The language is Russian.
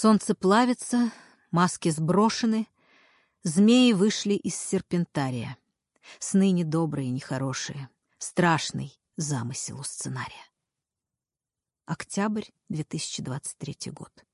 Солнце плавится, маски сброшены, змеи вышли из серпентария. Сны недобрые, нехорошие, страшный замысел у сценария. Октябрь 2023 год.